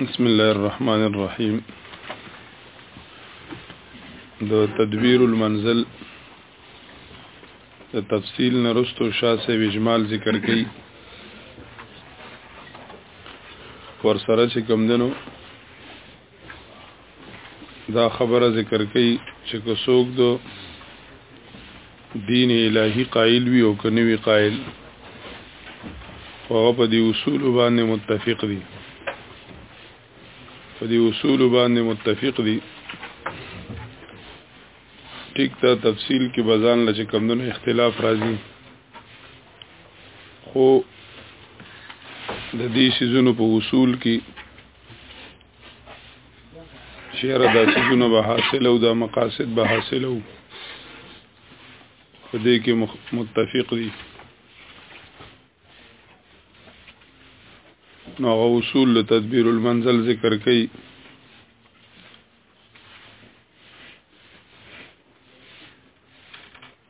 بسم الله الرحمن الرحیم د تدبیر المنزل د تفصیل نرستو شاسه اجمال ذکر کړي ور سره چې کم دنو دا خبره ذکر کوي چې که څوک د دین الهي قائل وي او کني وي قائل هغه په دې اصول باندې متفق دي په دې اصول باندې متفق دي ټیک ته تفصیل کې بزان لچ کمونه اختلاف راځي خو د دې سيزونو په اصول کې چیرې دا سيزونه به حاصل او دا مقاصد به حاصل او په دې کې متفق دي نو اصول له تدبیر المنزل ذکر کړي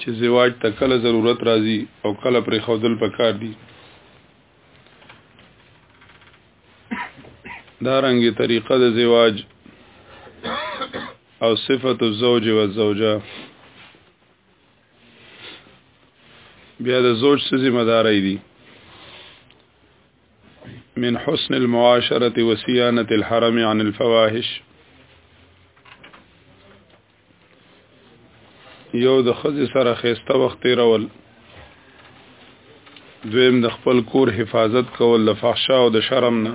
چې زواج ته کله ضرورت راځي او کله پرې خودل پکار دي دا رنګي طریقه د زواج او صفت الزوج و الزوجه بیا د زوج څه ذمہ داري دي من حسن المعاشرة وسيانة الحرم عن الفواحش یو د خزې سره خيسته وخت تیرول دویم د خپل کور حفاظت کول د فحشا او د شرم نه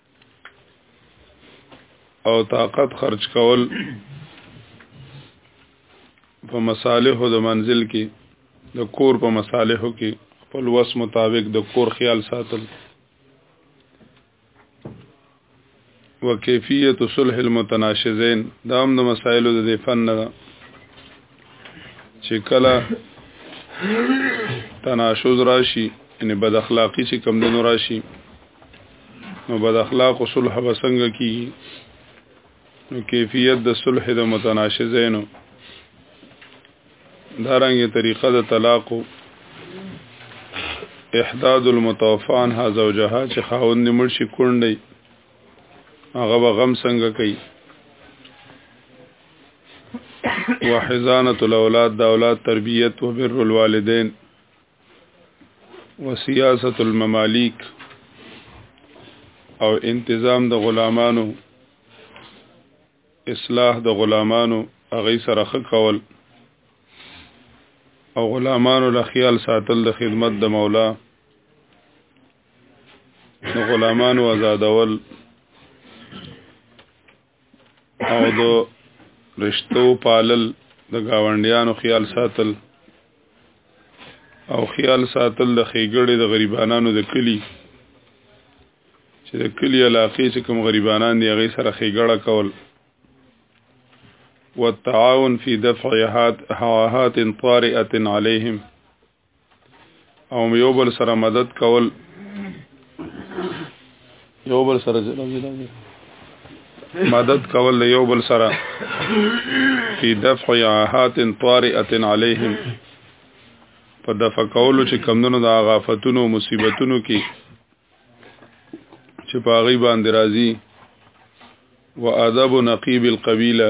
او طاقت خرج کول په مصالحو د منزل کې د کور په مصالحو کې خپل وس مطابق د کور خیال ساتل وکیفیت صلح المتناشزین دا هم د مسائلو د فن نه چې کله تناشز راشي یعنی بد اخلاقی چې کم دنو راشي نو بد اخلاق او صلح وسنګ کی نو کیفیت د صلح د متناشزینو دارنګه طریقه د طلاق احداد المتوفان ها زوجها چې خاوند مرشي کونډي هغه غم څنګه کوي وحزانه الاولاد د اولاد تربیت او بر الوالدین وسیاست المماليك او انتظام د غلامانو اصلاح د غلامانو هغه سره خکول او غلامانو له خیال ساتل د خدمت د مولا د غلامانو آزادول او د رشتو پالل د گاونډیانو خیال ساتل او خیال ساتل د خېګړې د غریبانانو د کلی چې د کلی علاقې چې کوم غریبانان دی هغه سره خېګړه کول والتعاون في دفع هات هواهات طارئه عليهم او یو بل سره مدد کول یو بل سره مدد کول یو بل سره فی دفع عاهات طارئه علیهم په دفع کولو چې کمندونو د غافتونو مصیبتونو کې چې پاغي باندې راځي و ادب نقیب القبیله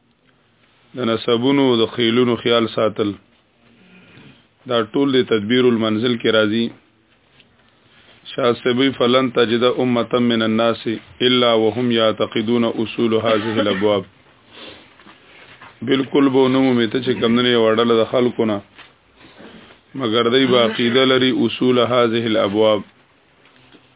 د نسبونو او د خیلونو خیال ساتل دا ټول د تدبیر المنزل کې راځي شاسبی فلن تجد امه من الناس الا وهم يعتقدون اصول هذه الابواب بالکل به نو مته چې کمنې وړل د خلکو نه مګر دای با عقیده لري اصول هذه الابواب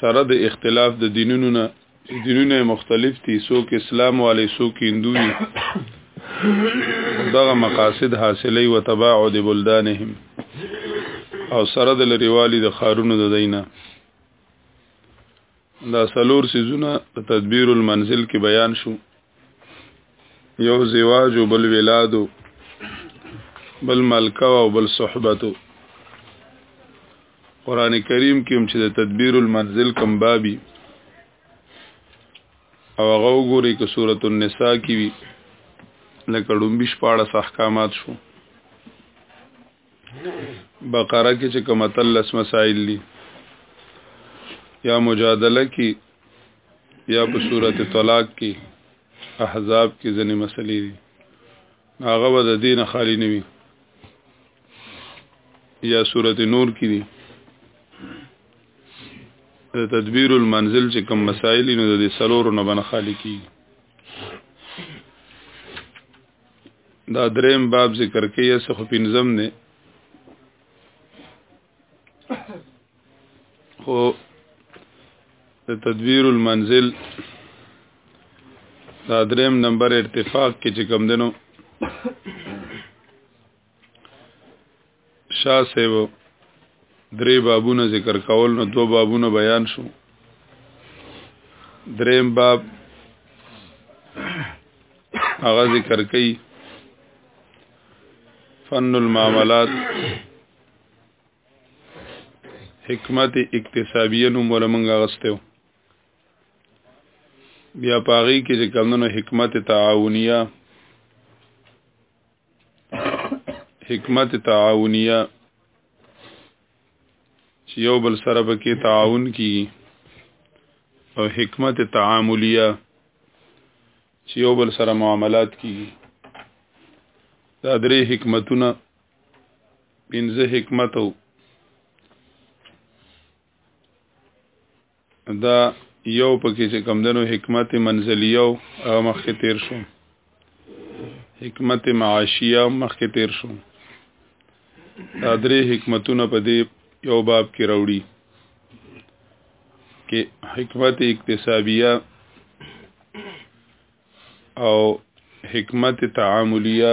سره د اختلاف د دینونو نه چې دینونه مختلف دي څوک اسلام والي څوک هندو دي دغه مقاصد حاصلې او تباعد بلدانهم او سره د لريوالي د خارونو د دینه دا سلور سيزونه تدبیر المنزل کې بیان شو یو زواج او بل ولاد بل ملکه او بل صحبت قران کریم کې چې د تدبیر المنزل کم بابي او هغه وګوري کې سورۃ النساء کې وی لکه ډومبش پاړه احکامات شو بقره کې چې کوم تلس مسائل دي یا مجادله کې یا په صورت طلاق کې احزاب کې ځنې مسلې دي هغه به د دین خالی نه وي یا صورت نور کې دي د تدبیر المنزل چې کوم مسائل نو د سلور نه بن خالی کیږي دا دریم باب ذکر کې یې څه خو پنځم نه خو د تدبیر المنزل دا دریم نمبر ارتفاق کې چې کم دنو شاه صاحب درې بابونه ذکر کول نو دو بابونه بیان شو دریم باب هغه ذکر کوي فن المعاملات حکمت اقتصابیه نوم ولمنګه غستو بیا پاغي کې چې کمونو حکمت تعاونیه حکمت تعاونیه چې یو بل سره پکې تعاون کی او حکمت تعاملیه چې یو بل سره معاملات کی دا درې حکمتونه پنځه حکمتو دا یو پکې چې کم دنو حکمت منزلیو او مخکې تیر شو حکمت معاشیه مخکې تیر شو دا درې حکمتونه په دې یو باب کې راوړي کې حکمت اقتصابیه او حکمت تعاملیه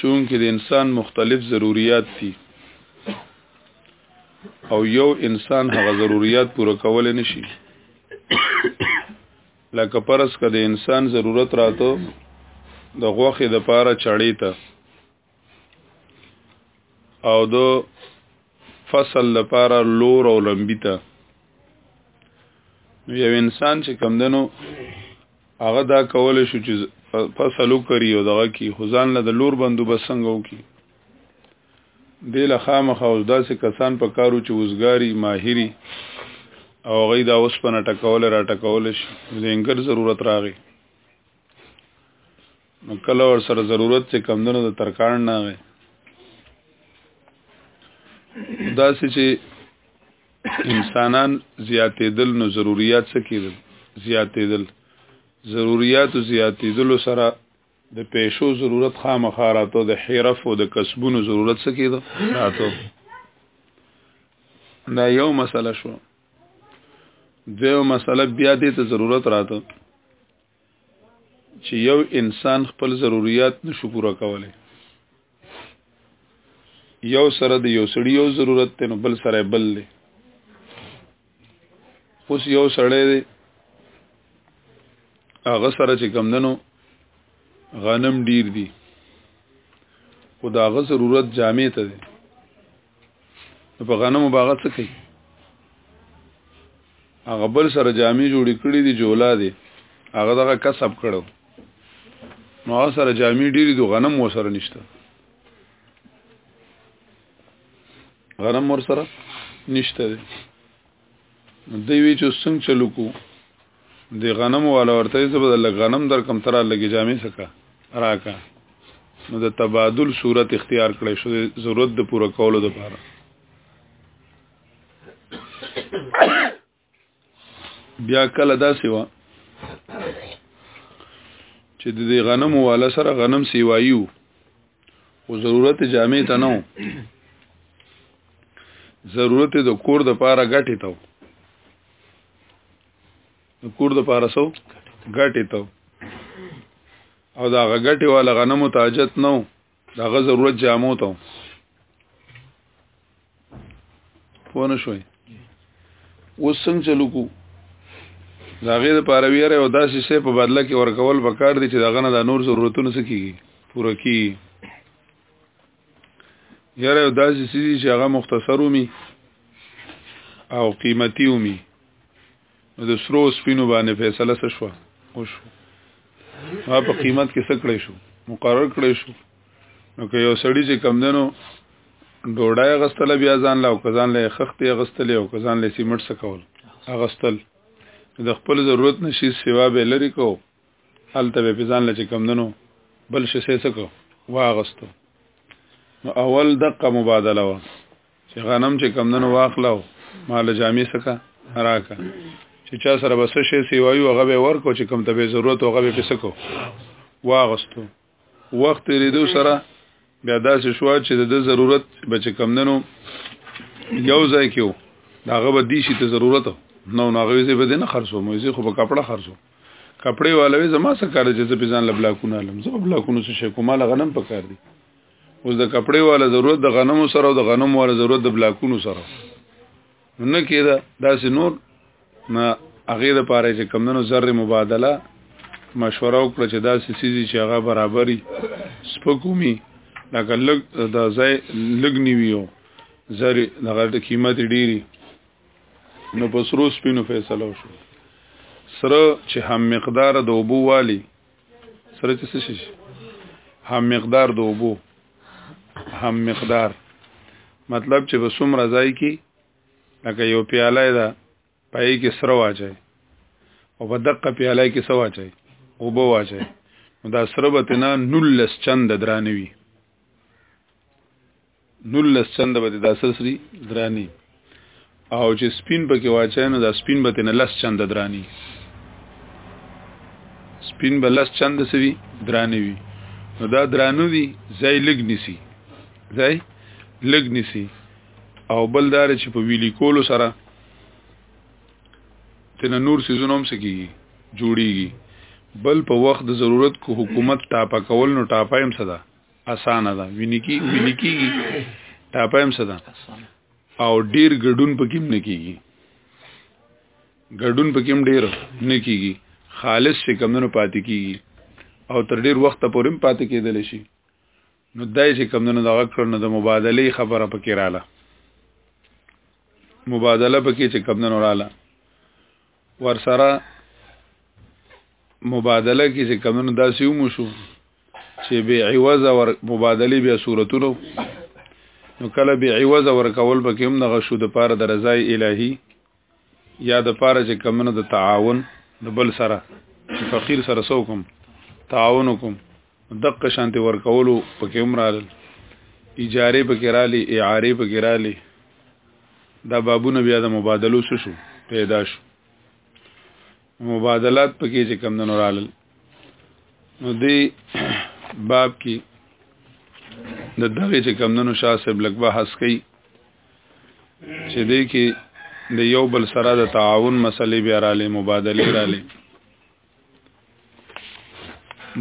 چونکه د انسان مختلف ضرورت دي او یو انسان هغه ضرورت پوره کول نه شي لکه پرس کده انسان ضرورت راته د غوخه د پاره چړې ته او د فصل لپاره لور او لمبی ته نو یو انسان چې کم دنو هغه دا کول شو چې فصل وکړي او دغه کی خزان له لور بندوبست څنګه وکړي دی له خامخا اوس داسې کسان په کارو چې وزګاری ماهری او غي دا اوس په نټکول را ټکول شي د انګر ضرورت راغی نو کله ور سره ضرورت چې کمدنو د ترکان نه وي دا چې انسانان زیاتېدل نو ضرورت څه کېدل زیاتېدل ضرورت زیاتېدل سره د پیسو ضرورت خامخا راته د حرف او د کسبونو ضرورت څه کېدل راته دا یو مسله شو دیو مسله بیا دې ته ضرورت راته چې یو انسان خپل ضرورت نشو پوره کولای یو سره د یو سړی یو ضرورت ته نو بل سره بل دی اوس یو سړی دی هغه سره چې کمندنو غنم ډیر دی او دا غ ضرورت جامع ته دی په غنمو باغ څه کوي هغه بل سره جامې جوړې کړې دي جولا دي هغه دغه کسب کړو نو هغه سره جامې ډېرې دي غنم و سره نشته غنم ور سره نشته دي نو دی وی چې څنګه چلو کو د غنم والا ورته زه بدل غنم در کم تر لګي جامې سکا راکا نو د تبادل صورت اختیار کړی شو ضرورت د پوره کولو لپاره بیا کله دا سیوا چې د غنم والا سره غنم سیوایو او ضرورت جامع ته نو ضرورت د کور د پاره غټي ته د کور د پاره سو غټي ته او دا غټي والا غنمو تاجت نو دا غ ضرورت جامو ته پونه شوي اوس څنګه چلو کو دا غیر پارویره او داسې سه په بدله کې ورکول وکړ دي چې دا غنه د نور ضرورتونو سکیږي پوره کی یاره او داسې سې چې هغه مختصر ومي او قیمتي ومي نو د سرو سپینو باندې فیصله څه شو او شو ما په قیمت کې څه کړی شو مقرر کړی شو نو که یو سړی چې کم دنو ډوډۍ غستله بیا ځان له کزان له خختې غستلې او کزان له سیمټ څخه کول غستل د خپل ضرورت نشي سیوا به لري کو حالت به پزان لچ کم دنو بل شي سې سکو واغستو نو اول دقه مبادله و چې غنم چې کم دنو واخلاو مال جامې سکا راکا چې چا سره بس شي سیوایو هغه به ورکو چې کم ته به ضرورت هغه به پسکو واغستو وخت ریدو سره بیا داسې شو چې د ضرورت بچ کم دنو یو ځای کېو داغه به دی شي ته ضرورت نو ناغوي زه به نه خرڅو مې زه خو په کپڑا خرڅو کپڑے والوي زما سره کار چې زه په ځان لبلاکونه لم زه په بلاکونو څه شي کومه غنم پکار دي اوس د کپڑے والا ضرورت د غنمو سره او د غنمو والا ضرورت د بلاکونو سره نه کېده داسې نور نه هغه د پاره چې کمندونو ذره مبادله مشوره وکړه چې داسې سيزي چې هغه برابرۍ سپکومي لکه لګ د ځای لګ نیویو زری دغه د قیمت ډیری نو په سرو سپینو فیصله وشو سره چې هم مقدار د اوبو والی سره چې شي هم مقدار د اوبو هم مقدار مطلب چې بسوم رضای کی لکه یو پیاله ده پای کې سره واچي او په دقه پیاله کې سره واچي او بو واچي نو دا سره به تنا نلس چند درانوي نولس چنده به دا سسري دراني او چې سپین پکې واچای نو دا سپین به تنه لس چنده دراني سپین به لس چنده سوي دراني وي نو دا درانو دي ځای لګ نسی ځای لګ نسی او بل دار چې په ویلی کولو سره تنه نور سيزونه هم سکی جوړیږي بل په وخت د ضرورت کو حکومت ټاپه کول نو ټاپه هم صدا اسانه ده ویني کی ویني کیږي ټاپه هم صدا او ډیر ګډون پکې نه کیږي ګډون پکې هم ډیر نه کیږي خالص چې کمونو پاتې کیږي او تر ډیر وخت پورې هم پاتې کېدل شي نو دای چې کمونو دا کړ نو د مبادله خبره پکې رااله مبادله پکې چې کمونو رااله ورسره مبادله کې چې کمونو داسې ومو شو چې بې عوض ور مبادله بیا صورتونو نو کله بې عوض ور کول پکې هم دغه شو د پاره د رضای الهي یا د پاره چې کمونو د تعاون د بل سره فقیر سره سوکم تعاون کوم دقه شانتي ورکولو پکې عمرال اجاره پکې رالي اعاره پکې رالي دا بابونه بیا د مبادلو سره شو پیدا شو مبادلات پکې چې کم نه رال نو دی باب کې د دغه چې کم نه شاسب لګبه حس کوي چې دی کې د یو بل سره د تعاون مسلې بیا رالي مبادله رالي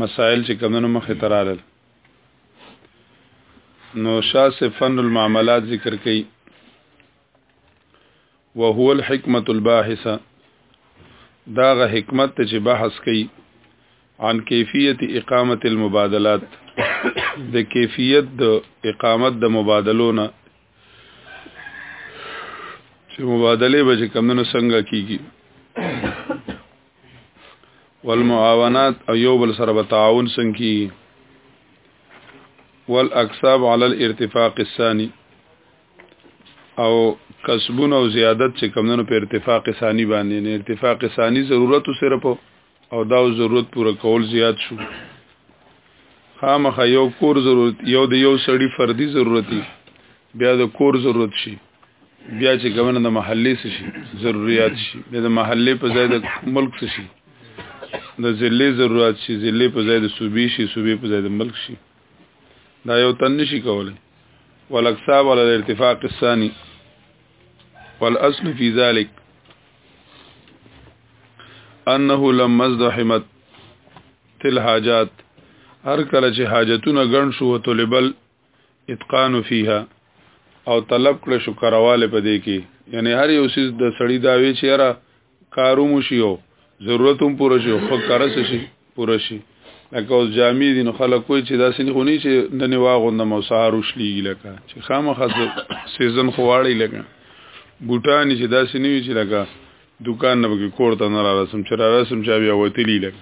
مسائل چې کمونو مخه ترارل نو شاس فن المعاملات ذکر کړي وهو الحکمت الباحثه داغه حکمت ته چې بحث کړي عن کیفیت اقامت المبادلات د کیفیت د اقامت د مبادلونه چې مبادله به کمونو څنګه کیږي والمعاونات او یو بل سره به تعاون څنګه کیږي والاکساب علی الارتفاق الثاني او کسبونه او زیادت چې کمونو په ارتفاق ثانی باندې نه ارتفاق ثانی ضرورت سره په او دا ضرورت پوره کول زیات شو خامخ یو کور ضرورت یو د یو سړی فردي ضرورتي بیا د کور ضرورت شي بیا چې ګمنه د محلي څه شي ضرورت شي بیا د محلي په ځای د ملک څه شي د ضلع ضرورت شي ضلع په ځای د صوبې شي صوبې په ځای د ملک شي دا یو تن نشي کولای والاکساب على الارتفاق الثاني والاصل في ذلك انه لما ازدحمت تل حاجات هر کله چې حاجتونه ګڼ شو طلبل اتقان فيها او طلب کړ شو کرواله پدې کې یعنی هر یو سیس د سړی دا وی چې را کاروم شي او ضرورت هم پوره شي او فکر شي پوره شي لکه اوس جامع دي نو خلک کوی چې دا سني خونی چې نن واغوند مو سهار وشلی لکه چې خامخا سیزن خواړی لکه بوټان چې دا سني چې لکه دکان نه بګی کور ته نه را رسم چې را رسم چا بیا وتلی لکه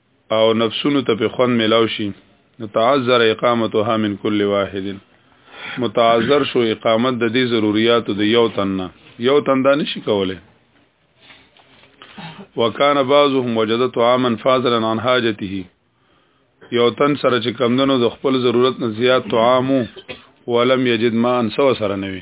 او نفسونو ته په خوند ملاو شي نو تعذر اقامتها من كل واحد متعذر شو اقامت د دې ضرورتو د یو تن نه یو تن دا نشي کوله وکانه بعضهم وجدت عاما فاضلا عن حاجته یو تن سره چې کمندنو د خپل ضرورت نه زیات طعامو ولم یجد ما ان سو سره نوي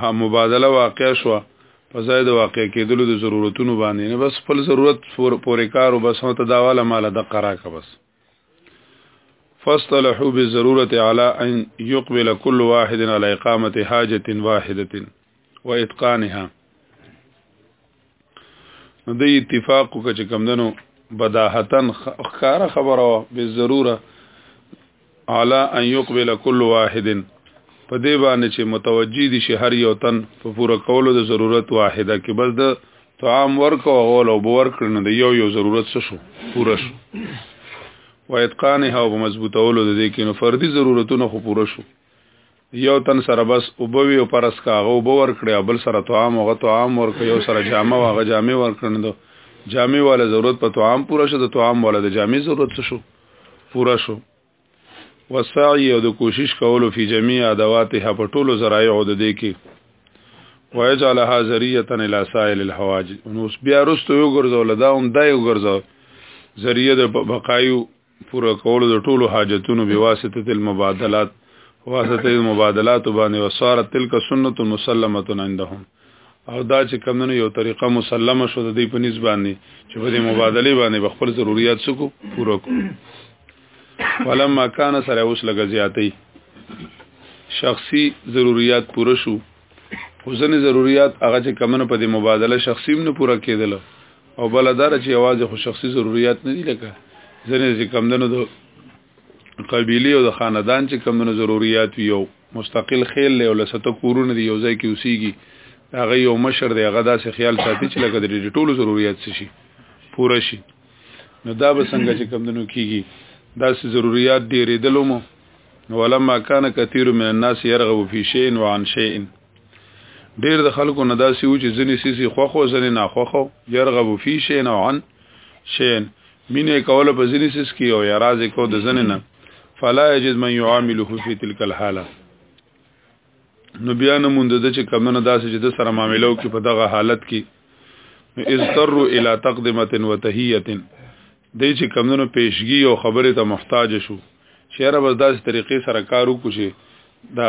ها مبادله واقع شوه په ځای د واقع کېدلو د ضرورتونو باندې نه بس خپل ضرورت پورې کار او بس هوته دا والا مال د قرا کا بس فاصطلحوا بالضروره على ان يقبل كل واحد على اقامه حاجه واحده واتقانها نو د اتفاق کو چې کمدنو بداهتن خکار خبره به ضروره علا ان يقبل كل واحد په دې باندې چې متوجي دي شي هر یو تن په پوره کولو د ضرورت واحده کې بس د طعام ورکو او لو بور کړنه د یو یو ضرورت څه شو پوره شو و اتقانها او مضبوطولو د دې کې نو فردي ضرورتونه خو پوره شو یو تن سره بس وبوي او پرس کا هغه وب ورکړي او بل سره طعام هغه طعام ورکړي یو سره جامه هغه جامه ورکړي دو جامه والا ضرورت په طعام پوره شو د طعام والا د جامه ضرورت شو پوره شو وسعی او د کوشش کولو فی جميع ادواتها په ټولو ذرایع او د دې کې ويجعلها ذریه الى سائل الحواج نو بیا رستو یو ګرځول دا هم دای ګرځول ذریه د بقایو پوره کول د ټولو حاجتونو بواسطه المبادلات واسطه المبادلات باندې وصارت تلک سنت مسلمه عندهم او دا چې کمونه یو طریقه مسلمه شو د دې په نسبت باندې چې په دې مبادله باندې خپل ضرورت سکو پوره کو ولما کان سره اوس لګ زیاتې شخصي ضرورت پوره شو خو ځنې ضرورت هغه چې کمونه په دې مبادله شخصي نه پوره کېدل او بل دار چې आवाज خو شخصي ضرورت نه دي لکه ځنې چې کمندونو د قبيله او د خاندان چې کمندونو ضرورت وي او مستقل خیل له لسته کورونه دی یو ځای کې اوسيږي هغه یو مشر دی هغه داسې خیال ساتي چې لکه د ټولو ضرورت شي پوره شي نو دا به څنګه چې کمندونو کیږي داسې ضرورت ډېرې دلومو ولما كان كثير من الناس يرغب في شيء وعن شيء ډیر د خلکو نه داسې و چې ځنې سیسي خوخو ځنې ناخوخو يرغب فی شی نوعن شین مینه کوله په ځنې سیس کې او یراز کو د ځنې نه فلا یجد من يعامله فی تلک الحاله نو بیا نه مونږ د چې کمنه داسې چې د سره معاملو کې په دغه حالت کې اضطر الى تقدمه وتهیه دې چې کمنو پیشګي او خبره ته محتاج شو شهره بس داسې طریقې سره کار وکړي دا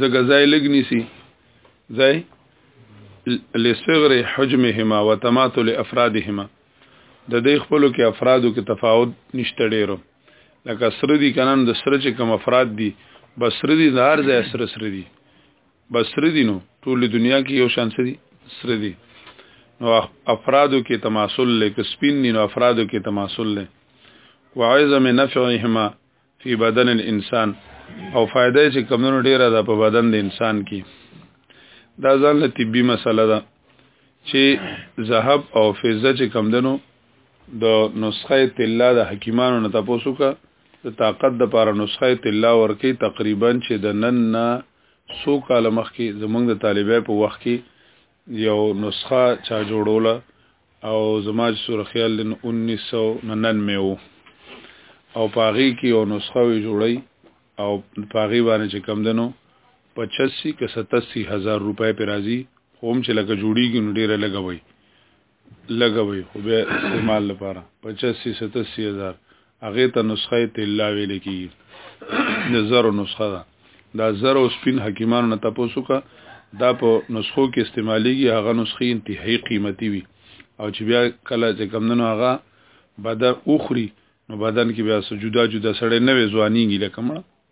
زګه ځای لګنی سي ځای لصغر حجمهما وتماثل افرادهما د دې خپلو کې افرادو کې تفاوت نشته ډیرو لکه سره دي کنن د سره چې کم افراد دي بس سره دي دار ځای سره سره دي بس سره دي نو ټول دنیا کې یو شان سره دي سره دي نو افرادو کې تماسل لکه سپین دي نو افرادو کې تماسل لکه وعظم نفعهما فی بدن الانسان او فائدہ چې کمونو ډیره ده په بدن د انسان کې دا ځان له طبي مسله ده چې ذهب او فضه چې کمدنو د نسخه طلا د حکیمانو نه تاسو کا د طاقت د پاره نسخه طلا ورکی تقریبا چې د نن نه سو کال مخکې زمونږ د طالبای په وخت کې یو نسخه چا جوړوله او زما چې سره خیال دین 1999 وو او په هغې کې یو نسخه وی جوړی او په هغې باندې چې کم دنو پچاسی که ستاسی هزار روپۍ پې راځي خو هم چې لکه جوړیږي نو ډېره لږه وي لګوي خو بیا استعمال لپاره 85 87 هزار هغه ته نسخه تلا ویل کیږي د زرو نسخه ده دا زر او سپین حکیمانو نه تاسو کا دا په نسخو کې استعماليږي هغه نسخې انتهایی قیمتي وي او چې بیا کله چې کمندونو هغه بدن اوخري نو بدن کې بیا سجودا جدا سړې نه وي ځوانيږي لکه مړه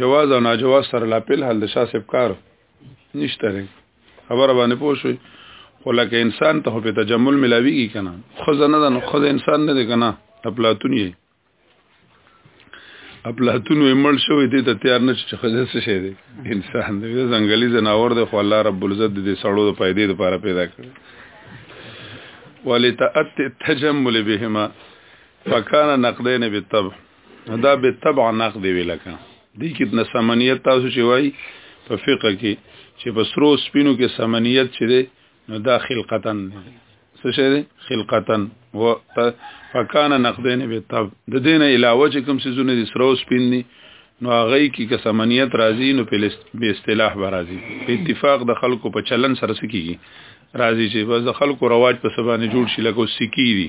جواز او ناجواز سره لا پیل حل د شاه صاحب کار نشته لري خبره باندې پوه شوي خو لکه انسان ته په تجمل ملاویږي کنه خزه نه ده نو خزه انسان نه دی کنه اپلاتون یې اپلاتون یې مړ شوی دی ته تیار نه چې خزه څه شي دی انسان دی ځنګلي زناور دی خو الله رب العزت دې سړو د پیدې لپاره پیدا کړ ولتأت التجمل بهما فكان نقدين بالطبع دا به تبع نقد وی لکه دې کې د سمنیت تاسو چې وای په فقه کې چې په سرو سپینو کې سمنیت چې دی نو دا خلقتن دی څه شی دی خلقتن و فکان نقدین به تب د دین علاوه چې کوم سيزونه دي سرو سپین دي نو هغه کې که سمنیت راځي نو په اصطلاح به راځي په اتفاق د خلکو په چلن سره سکیږي راځي چې بس د خلکو رواج په سبانه جوړ شي لکه سکی دي